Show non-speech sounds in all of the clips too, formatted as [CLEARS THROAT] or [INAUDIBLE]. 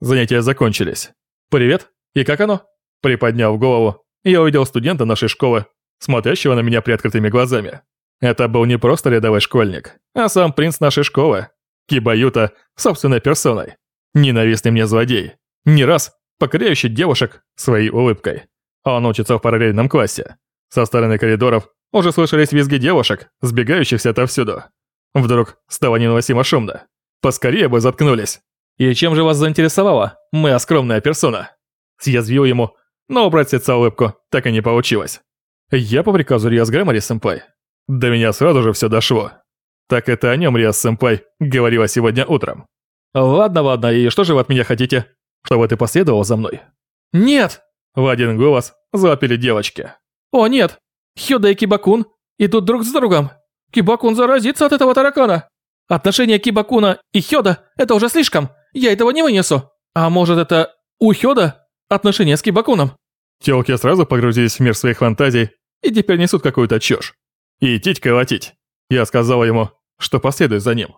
Занятия закончились. «Привет, и как оно?» Приподняв голову, я увидел студента нашей школы, смотрящего на меня приоткрытыми глазами. Это был не просто рядовой школьник, а сам принц нашей школы, Кибаюта собственной персоной. Ненавистный мне злодей. Не раз покоряющий девушек своей улыбкой. Он учится в параллельном классе. Со стороны коридоров уже слышались визги девушек, сбегающихся отовсюду. Вдруг стало невыносимо шумно. Поскорее бы заткнулись. «И чем же вас заинтересовала моя скромная персона?» Съязвил ему, но убрать с лица улыбку так и не получилось. «Я по приказу Риас Грэмори, сэмпай». До меня сразу же все дошло. Так это о нем Риас сэмпай говорила сегодня утром. «Ладно, ладно, и что же вы от меня хотите? Чтобы ты последовал за мной?» «Нет!» В один голос завопили девочки. «О, нет! Хёда и Кибакун идут друг с другом! Кибакун заразится от этого таракана! Отношения Кибакуна и Хёда – это уже слишком! Я этого не вынесу! А может это у Хёда отношения с Кибакуном?» Тёлки сразу погрузились в мир своих фантазий и теперь несут какую-то чушь. И идти колотить. Я сказал ему, что последуй за ним.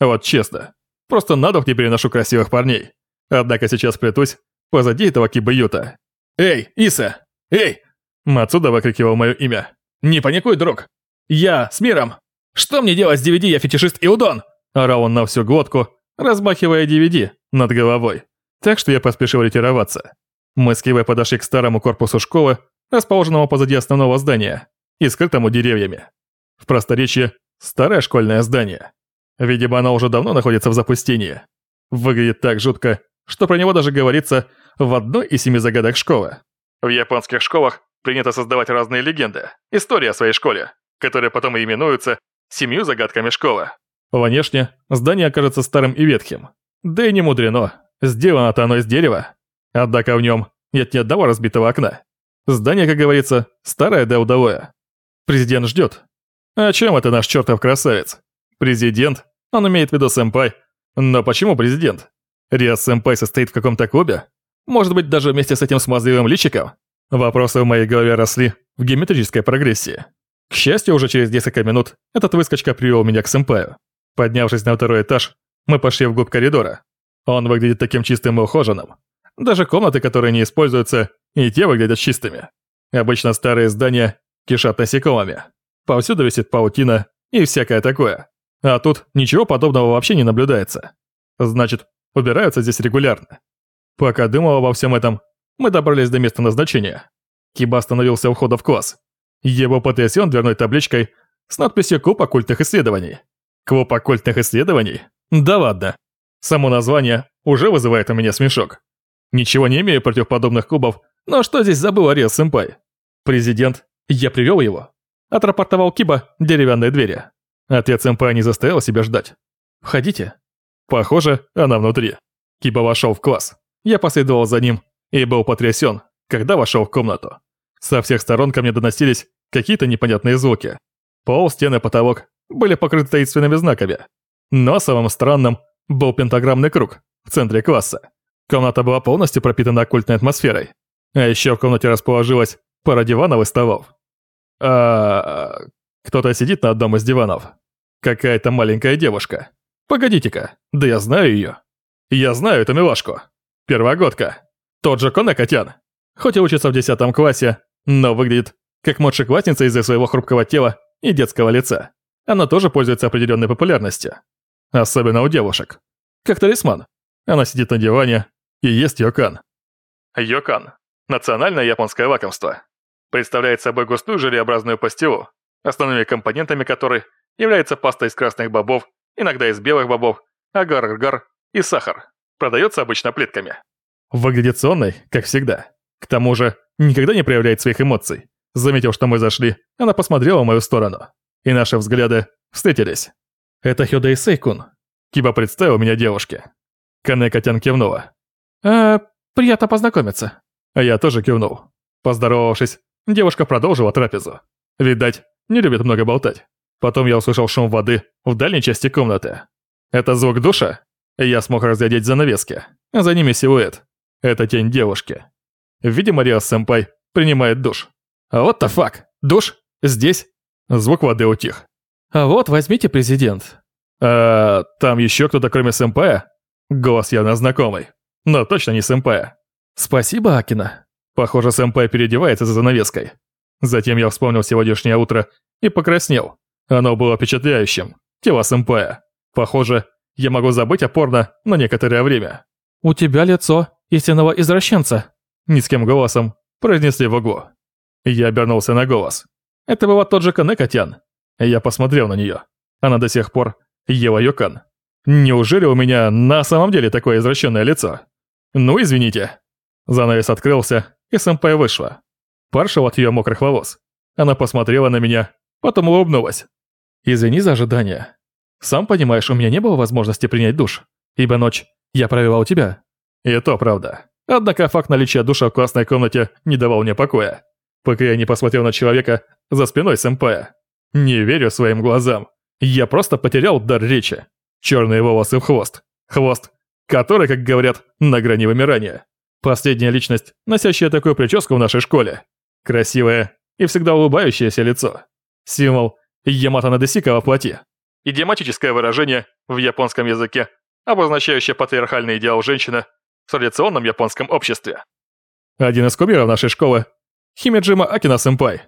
Вот честно, просто на дух не переношу красивых парней. Однако сейчас плетусь позади этого кибаюта. «Эй, Иса! Эй!» Мацуда выкрикивал мое имя. «Не паникуй, друг! Я с миром! Что мне делать с DVD, я фетишист Иудон?» Орал он на всю глотку, размахивая DVD над головой. Так что я поспешил ретироваться. Мы с Кивой подошли к старому корпусу школы, расположенному позади основного здания и скрытому деревьями. В просторечии старое школьное здание. Видимо, оно уже давно находится в запустении. Выглядит так жутко, что про него даже говорится в одной из семи загадок школы. В японских школах принято создавать разные легенды, истории о своей школе, которые потом и именуются семью загадками школы. Внешне здание кажется старым и ветхим. Да и не мудрено, сделано-то оно из дерева. Однако в нем нет ни одного разбитого окна. Здание, как говорится, старое да удовое. Президент ждет. О чем это наш чертов красавец? Президент? Он имеет в виду сэмпай. Но почему президент? Риас сэмпай состоит в каком-то клубе? Может быть, даже вместе с этим смазливым личиком? Вопросы в моей голове росли в геометрической прогрессии. К счастью, уже через несколько минут этот выскочка привел меня к сэмпаю. Поднявшись на второй этаж, мы пошли вглубь коридора. Он выглядит таким чистым и ухоженным. Даже комнаты, которые не используются, и те выглядят чистыми. Обычно старые здания кишат насекомыми. Повсюду висит паутина и всякое такое. А тут ничего подобного вообще не наблюдается. Значит, убираются здесь регулярно. Пока думал обо всем этом, мы добрались до места назначения. Киба остановился у входа в класс. Был потрясен дверной табличкой с надписью «Клуб оккультных исследований». Клуб оккультных исследований? Да ладно. Само название уже вызывает у меня смешок. Ничего не имею против подобных клубов, но что здесь забыл Ариас Сэмпай? Президент, я привел его. Отрапортовал Киба деревянной двери. Отец Сэмпая не заставил себя ждать. Входите. Похоже, она внутри. Киба вошел в класс. Я последовал за ним и был потрясен, когда вошел в комнату. Со всех сторон ко мне доносились какие-то непонятные звуки. Пол, стены, потолок были покрыты таинственными знаками. Но самым странным был пентаграммный круг в центре класса. Комната была полностью пропитана оккультной атмосферой. А еще в комнате расположилась пара диванов и столов. А... Кто-то сидит на одном из диванов. Какая-то маленькая девушка. Погодите-ка, да я знаю ее. Я знаю эту милашку. Первогодка. Тот же Конекотян. Хоть и учится в 10 классе, но выглядит как младшеклассница из-за своего хрупкого тела и детского лица. Она тоже пользуется определенной популярностью. Особенно у девушек. Как талисман. Она сидит на диване и ест йокан. Йокан – национальное японское лакомство. Представляет собой густую желеобразную пастилу, основными компонентами которой является паста из красных бобов, иногда из белых бобов, агар-агар и сахар. Продается обычно плитками. Выглядит сонной, как всегда. К тому же, никогда не проявляет своих эмоций. Заметив, что мы зашли, она посмотрела в мою сторону. И наши взгляды встретились. «Это Хёда Исейкун». Киба представил меня девушке. Канека Тян кивнула. «Э, приятно познакомиться». А я тоже кивнул. Поздоровавшись, девушка продолжила трапезу. Видать, не любит много болтать. Потом я услышал шум воды в дальней части комнаты. Это звук душа? Я смог разглядеть занавески. За ними силуэт. Это тень девушки. Видимо, Риас Сэмпай принимает душ. А вот the fuck? Душ? Здесь? Звук воды утих. А вот, возьмите, президент. А там еще кто-то кроме Сэмпая? Голос явно знакомый. но точно не сэмпая. Спасибо, Акина. Похоже, сэмпай переодевается за занавеской. Затем я вспомнил сегодняшнее утро и покраснел. Оно было впечатляющим. Тело сэмпая. Похоже, я могу забыть о порно на некоторое время. «У тебя лицо истинного извращенца», — низким голосом произнесли в углу. Я обернулся на голос. Это была тот же Канекотян. Я посмотрел на нее. Она до сих пор ела йокан. Неужели у меня на самом деле такое извращенное лицо? Ну, извините. Занавес открылся, и сэмпай вышла. Паршил от ее мокрых волос. Она посмотрела на меня, потом улыбнулась. «Извини за ожидание. Сам понимаешь, у меня не было возможности принять душ, ибо ночь я провела у тебя». И то правда. Однако факт наличия душа в классной комнате не давал мне покоя, пока я не посмотрел на человека за спиной сэмпая. Не верю своим глазам. Я просто потерял дар речи. Черные волосы в хвост. Хвост, который, как говорят, на грани вымирания. Последняя личность, носящая такую прическу в нашей школе. Красивое и всегда улыбающееся лицо. Символ Ямато Надесика во плоти. Идиоматическое выражение в японском языке, обозначающее патриархальный идеал женщины в традиционном японском обществе. Один из кумиров нашей школы – Химеджима Акина-сэмпай.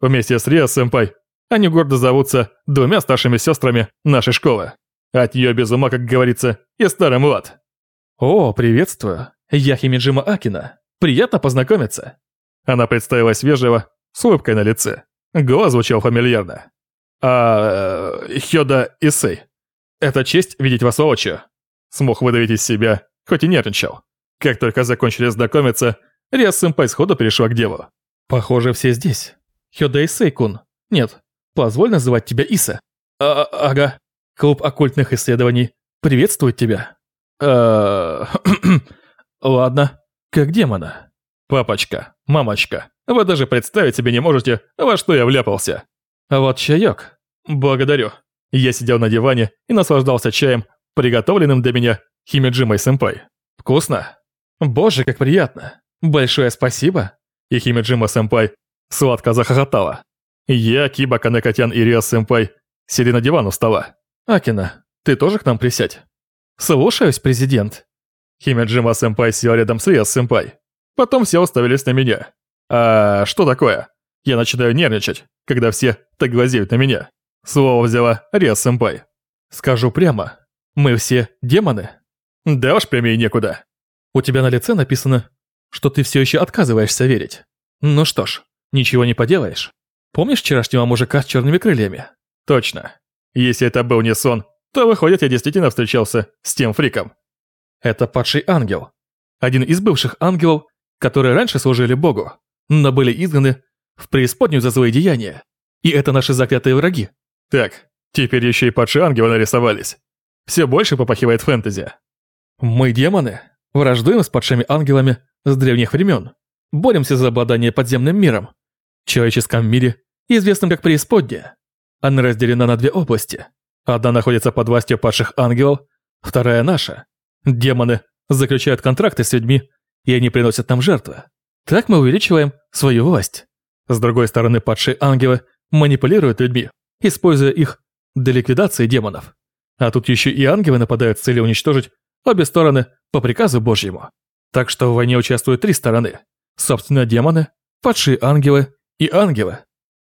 Вместе с Рио-сэмпай они гордо зовутся двумя старшими сестрами нашей школы. От нее без ума, как говорится, и старый млад. «О, приветствую. Я Химеджима Акина. Приятно познакомиться». Она представилась вежливо, с улыбкой на лице. Голос звучал фамильярно. «А... Э, Хёда Исей. Это честь видеть вас воочию». Смог выдавить из себя, хоть и нервничал. Как только закончили знакомиться, Риас Сэмпай сходу перешла к делу. «Похоже, все здесь. Хёда Исей-кун. Нет, позволь называть тебя Иса». А «Ага. Клуб оккультных исследований приветствует тебя». «Э... [CLEARS THROAT] Ладно. Как демона?» «Папочка, мамочка, вы даже представить себе не можете, во что я вляпался». «А вот чаек». «Благодарю». Я сидел на диване и наслаждался чаем, приготовленным для меня Химиджимой-сэмпай. «Вкусно?» «Боже, как приятно! Большое спасибо!» И Химиджима-сэмпай сладко захохотала. Я, Киба, Конеко-тян и Риас-сэмпай сели на диван у стола. «Акено, ты тоже к нам присядь?» «Слушаюсь, президент». Химиджима-сэмпай сел рядом с Риас-сэмпай. Потом все уставились на меня. «А что такое?» Я начинаю нервничать, когда все так глазеют на меня. Слово взяла Риас-сэмпай. «Скажу прямо, мы все демоны?» «Да уж прямее некуда». «У тебя на лице написано, что ты все еще отказываешься верить. Ну что ж, ничего не поделаешь. Помнишь вчерашнего мужика с черными крыльями?» «Точно. Если это был не сон, то выходит, я действительно встречался с тем фриком». «Это падший ангел. Один из бывших ангелов, которые раньше служили Богу, но были изгнаны в преисподнюю за злые деяния. И это наши заклятые враги». «Так, теперь еще и падшие ангелы нарисовались. Все больше попахивает фэнтези». «Мы демоны, враждуем с падшими ангелами с древних времен. Боремся за обладание подземным миром. В человеческом мире, известном как преисподняя. Она разделена на две области. Одна находится под властью падших ангелов, вторая наша. Демоны заключают контракты с людьми, и они приносят нам жертвы. Так мы увеличиваем свою власть. С другой стороны, падшие ангелы манипулируют людьми, используя их для ликвидации демонов. А тут еще и ангелы нападают с целью уничтожить обе стороны по приказу Божьему. Так что в войне участвуют три стороны. Собственно, демоны, падшие ангелы и ангелы.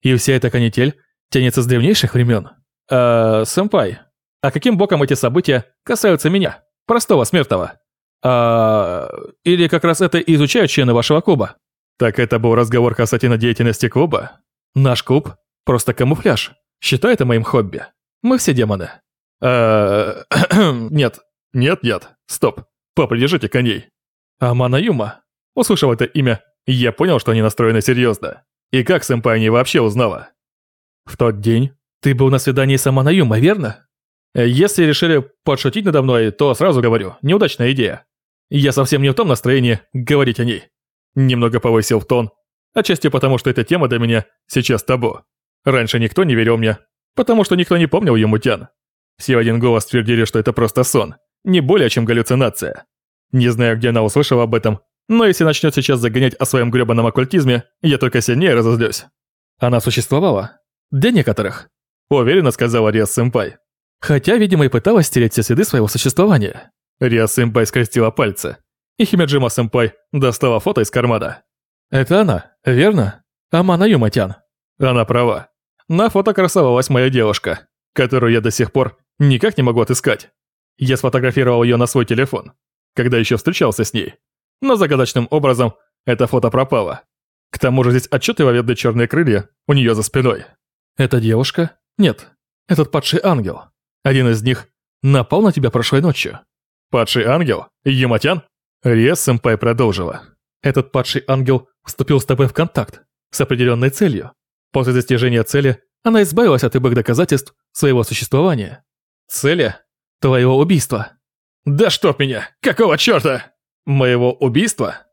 И вся эта канитель тянется с древнейших времен. А, сэмпай, а каким боком эти события касаются меня, простого смертного? А, или как раз это изучают члены вашего клуба? Так это был разговор касательно деятельности клуба? Наш клуб – просто камуфляж. Считай это моим хобби. Мы все демоны. А, [CLEARS THROAT] нет, нет, нет, стоп. Папа, держите коней. Амана Юма. Услышав это имя, я понял, что они настроены серьезно. И как сэмпай не вообще узнала? В тот день ты был на свидании с Амана Юма, верно? Если решили подшутить надо мной, то сразу говорю, неудачная идея. Я совсем не в том настроении говорить о ней. Немного повысил тон, отчасти потому, что эта тема для меня сейчас табу. Раньше никто не верил мне, потому что никто не помнил Юму-тян. Все в один голос твердили, что это просто сон, не более чем галлюцинация. Не знаю, где она услышала об этом, но если начнет сейчас загонять о своем гребаном оккультизме, я только сильнее разозлюсь. Она существовала. Для некоторых. Уверенно сказала Риас-сэмпай. Хотя, видимо, и пыталась стереть все следы своего существования. Риас-сэмпай скрестила пальцы. и Химеджима-сэмпай достала фото из кармана. Это она, верно? Амана Юматян. Она права. На фото красовалась моя девушка, которую я до сих пор никак не могу отыскать. Я сфотографировал ее на свой телефон, когда еще встречался с ней. Но загадочным образом это фото пропало. К тому же здесь отчетливо видны черные крылья у нее за спиной. Эта девушка? Нет, этот падший ангел. Один из них напал на тебя прошлой ночью. Падший ангел? Юматян? Риас Сэмпай продолжила. Этот падший ангел вступил с тобой в контакт с определенной целью. После достижения цели она избавилась от любых доказательств своего существования. Цели твоего убийства. Да чтоб меня! Какого чёрта? Моего убийства?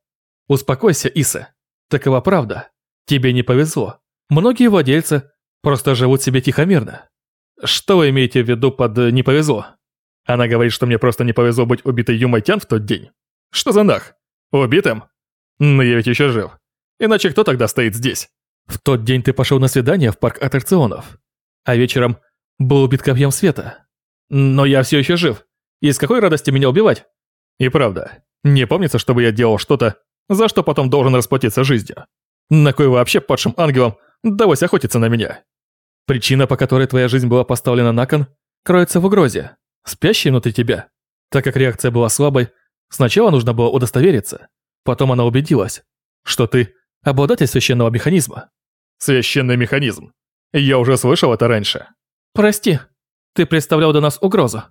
Успокойся, Иса. Такова правда. Тебе не повезло. Многие владельцы просто живут себе тихомирно. Что вы имеете в виду под «не повезло»? Она говорит, что мне просто не повезло быть убитой Юмайтян в тот день. Что за нах? Убитым? Но я ведь еще жив. Иначе кто тогда стоит здесь? В тот день ты пошел на свидание в парк аттракционов, а вечером был убит копьем света. Но я все еще жив. И с какой радости меня убивать? И правда, не помнится, чтобы я делал что-то, за что потом должен расплатиться жизнью. На кой вообще падшим ангелам давось охотиться на меня? Причина, по которой твоя жизнь была поставлена на кон, кроется в угрозе, спящей внутри тебя. Так как реакция была слабой, сначала нужно было удостовериться. Потом она убедилась, что ты обладатель священного механизма. Священный механизм. Я уже слышал это раньше. Прости, ты представлял до нас угрозу.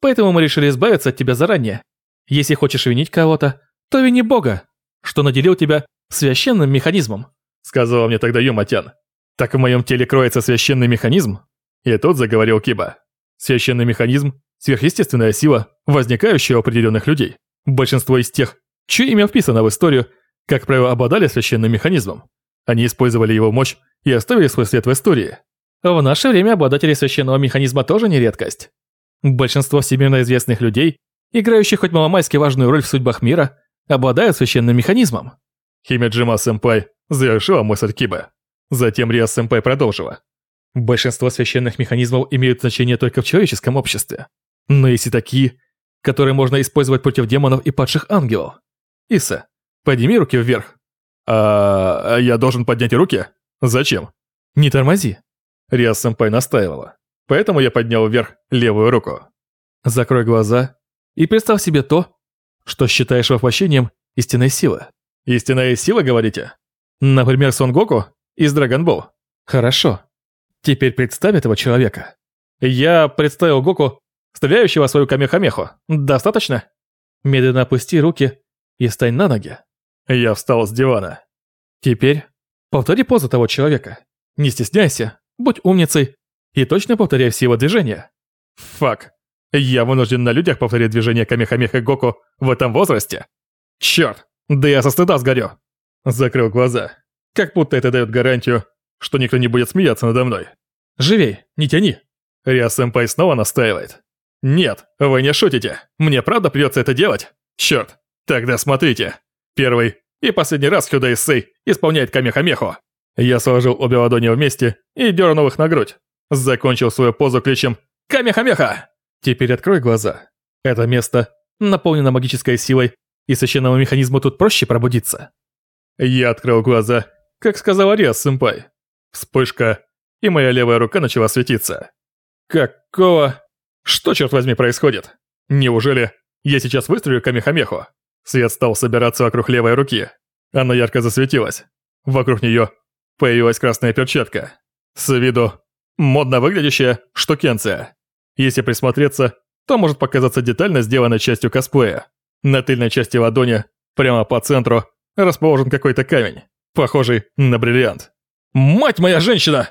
Поэтому мы решили избавиться от тебя заранее. Если хочешь винить кого-то, то вини Бога, что наделил тебя священным механизмом. Сказала мне тогда Юматян. Так в моем теле кроется священный механизм? И тут заговорил Киба. Священный механизм – сверхъестественная сила, возникающая у определенных людей. Большинство из тех, чье имя вписано в историю, как правило, обладали священным механизмом. Они использовали его мощь и оставили свой след в истории. В наше время обладатели священного механизма тоже не редкость. Большинство всемирно известных людей, играющих хоть маломайски важную роль в судьбах мира, обладают священным механизмом. Химеджима-сэмпай завершила мысль Киба. Затем Риа-сэмпай продолжила. Большинство священных механизмов имеют значение только в человеческом обществе. Но есть и такие, которые можно использовать против демонов и падших ангелов. Иса, подними руки вверх. А, я должен поднять руки? Зачем? Не тормози. Риас-сэмпай настаивала. Поэтому я поднял вверх левую руку. Закрой глаза и представь себе то, что считаешь воплощением истинной силы. Истинная сила, говорите? Например, Сон Гоку из Dragon Ball. Хорошо. Теперь представь этого человека. Я представил Гоку, стреляющего свою камехамеху. Достаточно? Медленно опусти руки и стань на ноги. Я встал с дивана. Теперь повтори позу того человека. Не стесняйся, будь умницей и точно повторяй все его движения. Фак. Я вынужден на людях повторять движения Камехамеха Гоку в этом возрасте? Черт, да я со стыда сгорю. Закрыл глаза. Как будто это дает гарантию, что никто не будет смеяться надо мной. Живей, не тяни. Риа-сэмпай снова настаивает. Нет, вы не шутите. Мне правда придется это делать? Черт, тогда смотрите. Первый и последний раз Хюда Иссей исполняет Камехамеху. Я сложил обе ладони вместе и дернул их на грудь. Закончил свою позу кличем «Камехамеха!». Теперь открой глаза. Это место наполнено магической силой, и священному механизму тут проще пробудиться. Я открыл глаза, как сказал Ариас Сэмпай. Вспышка, и моя левая рука начала светиться. Какого... Что, черт возьми, происходит? Неужели я сейчас выстрелю Камехамеху? Свет стал собираться вокруг левой руки. Она ярко засветилась. Вокруг нее появилась красная перчатка. С виду модно выглядящая штукенция. Если присмотреться, то может показаться детально сделанной частью косплея. На тыльной части ладони, прямо по центру, расположен какой-то камень, похожий на бриллиант. «Мать моя женщина!»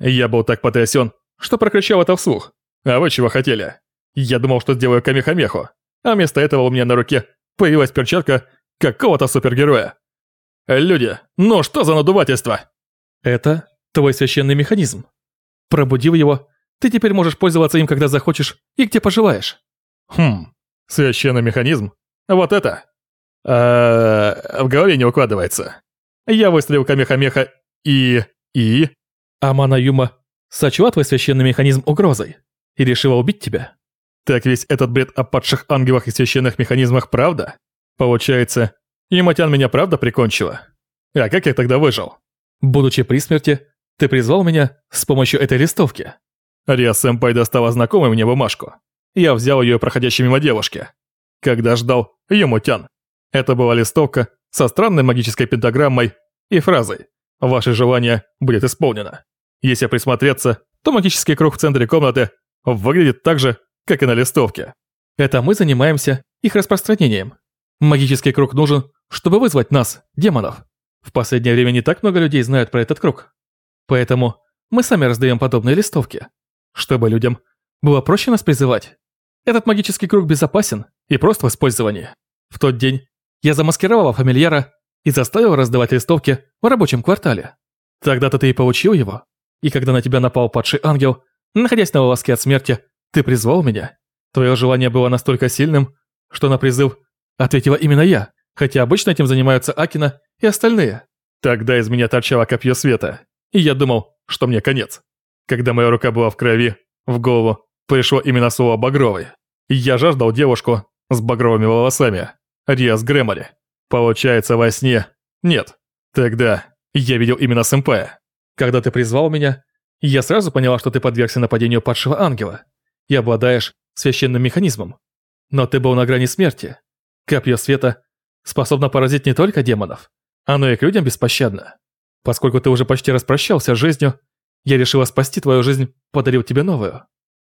Я был так потрясен, что прокричал это вслух. «А вы чего хотели?» Я думал, что сделаю камехамеху, а вместо этого у меня на руке появилась перчатка какого-то супергероя. Люди, ну что за надувательство? Это твой священный механизм. Пробудив его, ты теперь можешь пользоваться им, когда захочешь и где пожелаешь. Хм, священный механизм? Вот это? А, в голове не укладывается. Я выстрелил Камехамеха и... и... Амана Юма сочла твой священный механизм угрозой и решила убить тебя. Так весь этот бред о падших ангелах и священных механизмах правда? Получается, Яматян меня правда прикончила? А как я тогда выжил? Будучи при смерти, ты призвал меня с помощью этой листовки. Риа-сэмпай достала знакомую мне бумажку. Я взял ее проходящей мимо девушки. Когда ждал Юмутян. Это была листовка со странной магической пентаграммой и фразой «Ваше желание будет исполнено». Если присмотреться, то магический круг в центре комнаты выглядит так же, как и на листовке. Это мы занимаемся их распространением. Магический круг нужен, чтобы вызвать нас, демонов. В последнее время не так много людей знают про этот круг. Поэтому мы сами раздаем подобные листовки, чтобы людям было проще нас призывать. Этот магический круг безопасен и прост в использовании. В тот день я замаскировала фамильяра и заставил раздавать листовки в рабочем квартале. Тогда-то ты и получил его. И когда на тебя напал падший ангел, находясь на волоске от смерти, ты призвал меня. Твое желание было настолько сильным, что на призыв ответила именно я, хотя обычно этим занимаются Акина и остальные. Тогда из меня торчало копье света, и я думал, что мне конец. Когда моя рука была в крови, в голову пришло именно слово «багровый». Я жаждал девушку с багровыми волосами, Риас Грэмори. Получается, во сне... Нет. Тогда я видел именно сэмпая. Когда ты призвал меня, я сразу поняла, что ты подвергся нападению падшего ангела и обладаешь священным механизмом. Но ты был на грани смерти. Копье света способно поразить не только демонов, оно и к людям беспощадно. Поскольку ты уже почти распрощался с жизнью, я решила спасти твою жизнь, подарил тебе новую.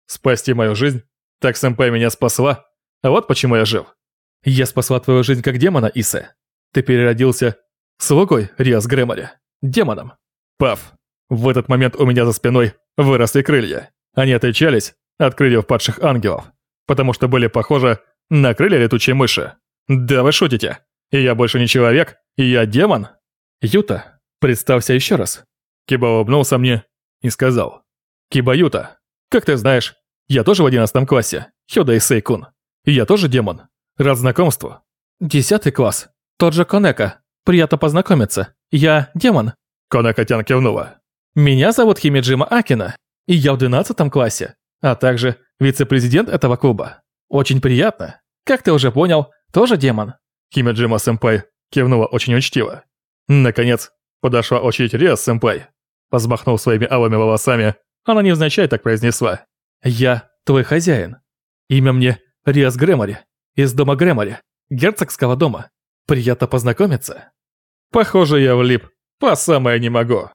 Спасти мою жизнь? Так сэмпай меня спасла, а вот почему я жив. Я спасла твою жизнь как демона, Исе. Ты переродился слугой Риас Грэмори, демоном. Пав. В этот момент у меня за спиной выросли крылья. Они отличались от крыльев падших ангелов, потому что были похожи на крылья летучей мыши. Да вы шутите? И я больше не человек, я демон? Юта, представься еще раз. Киба улыбнулся мне и сказал. Киба Юта, как ты знаешь, я тоже в одиннадцатом классе, Хёдо Иссэй-кун. И я тоже демон. Рад знакомству. Десятый класс. Тодзё Конеко. Приятно познакомиться. Я демон. Конеко-тян кивнула. Меня зовут Химиджима Акено, и я в двенадцатом классе, а также вице-президент этого клуба. Очень приятно. Как ты уже понял, тоже демон. Химиджима-сэмпай кивнула очень учтиво. Наконец, подошла очередь Риас-сэмпай. Взмахнув своими алыми волосами, она невзначай так произнесла. «Я твой хозяин. Имя мне Риас Грэмори из дома Грэмори, герцогского дома. Приятно познакомиться. Похоже, я влип. По самое не могу.